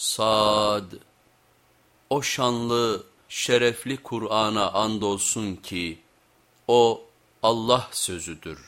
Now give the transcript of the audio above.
Sad O şanlı, şerefli Kur'an'a andolsun ki o Allah sözüdür.